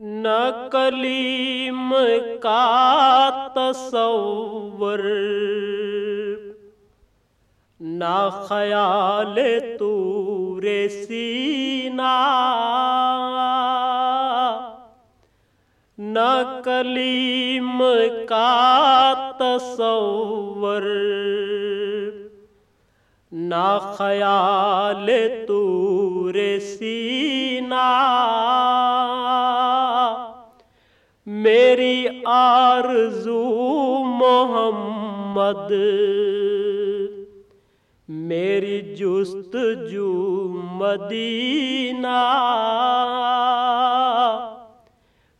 نہ کلیم کا تصور نہ خیال تور سینا نہ کلیم کا تصور نہ خیال تور سینا میری آرزو محمد میری جست جو مدینہ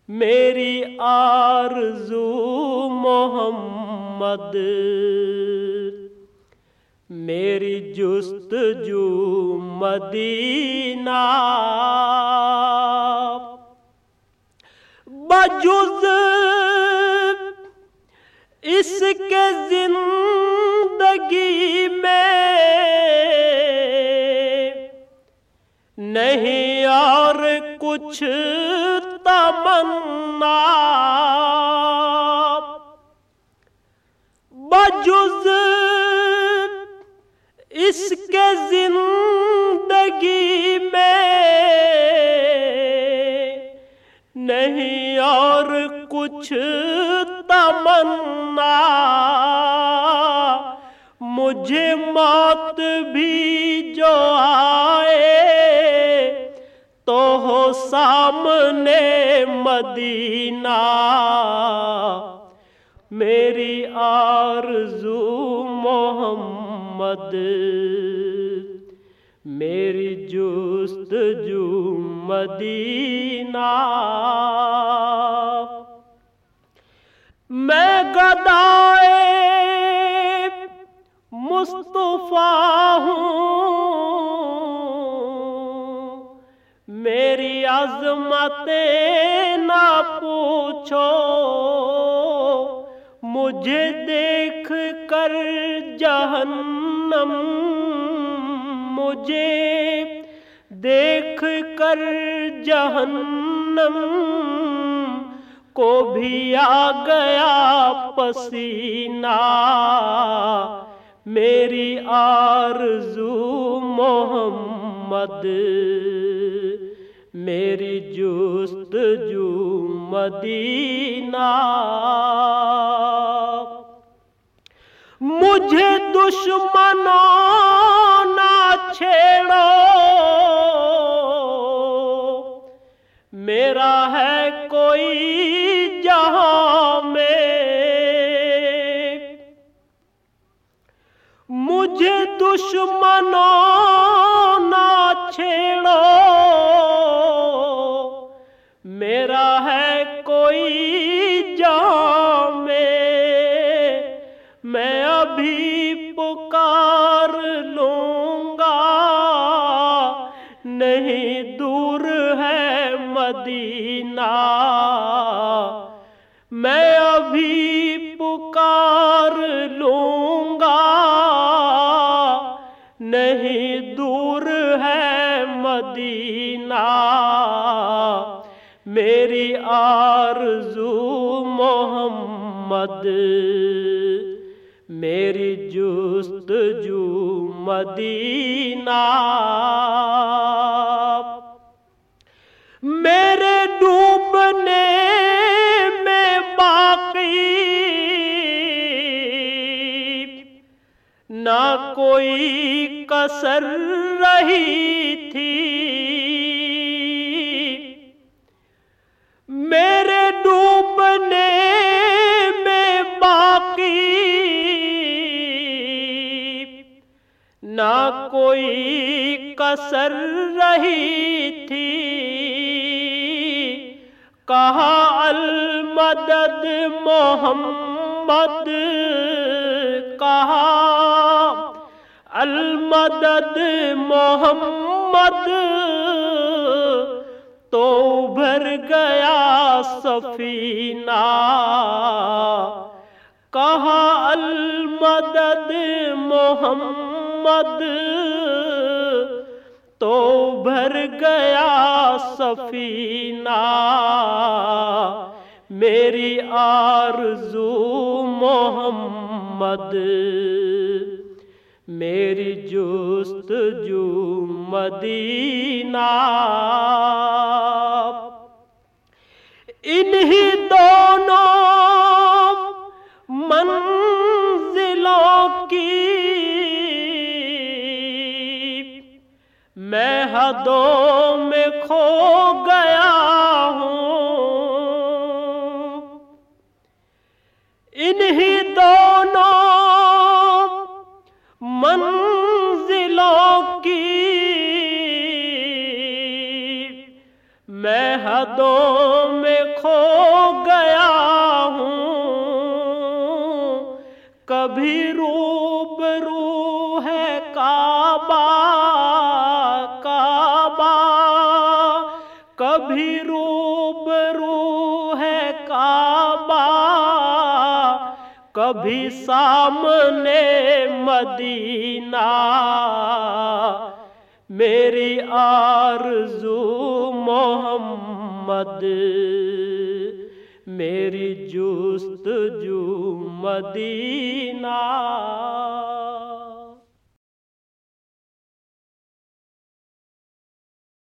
میری آرزو محمد میری جست جو مدینہ۔ بجز اس کے زندگی میں نہیں اور کچھ تمنا۔ بجز اس کے کچھ تمنا، مجھے موت بھی جو آئے تو ہو سامنے مدینہ۔ میری آرزو محمد، میری جست جو مدینہ۔ مصطفیٰ ہوں۔ میری عظمت نہ پوچھو۔ مجھے دیکھ کر جہنم۔ مجھے دیکھ کر جہنم۔ کو بھی آ گیا پسینہ۔ میری آرزو محمد میری جست جو مدینہ۔ مجھے دشمنوں نہ چھیڑو۔ میرا ہے کوئی دشمنوں نہ چھیڑو میرا ہے کوئی جہاں میں ابھی پکار لوں گا نہیں دور ہے مدینہ نہیں دور ہے مدینہ۔ میری آرزو محمد میری جست جو مدینہ۔ کوئی کسر رہی تھی۔ میرے ڈوبنے میں باقی نہ کوئی کسر رہی تھی۔ کہا المدد محمد، کہا المدد محمد تو بھر گیا سفینہ۔ کہا المدد محمد تو بھر گیا سفینہ۔ میری آرزو محمد۔ میری جست جو مدینہ۔ انہی دونوں منزلوں کی میں حدوں میں کھو گیا ہوں۔ انہی دونوں دلوں کی میں حدوں میں کھو گیا ہوں۔ کبھی روبرو ہے کعبہ کبھی سامنے مدینہ۔ میری آرزو محمد میری جست جو مدینہ۔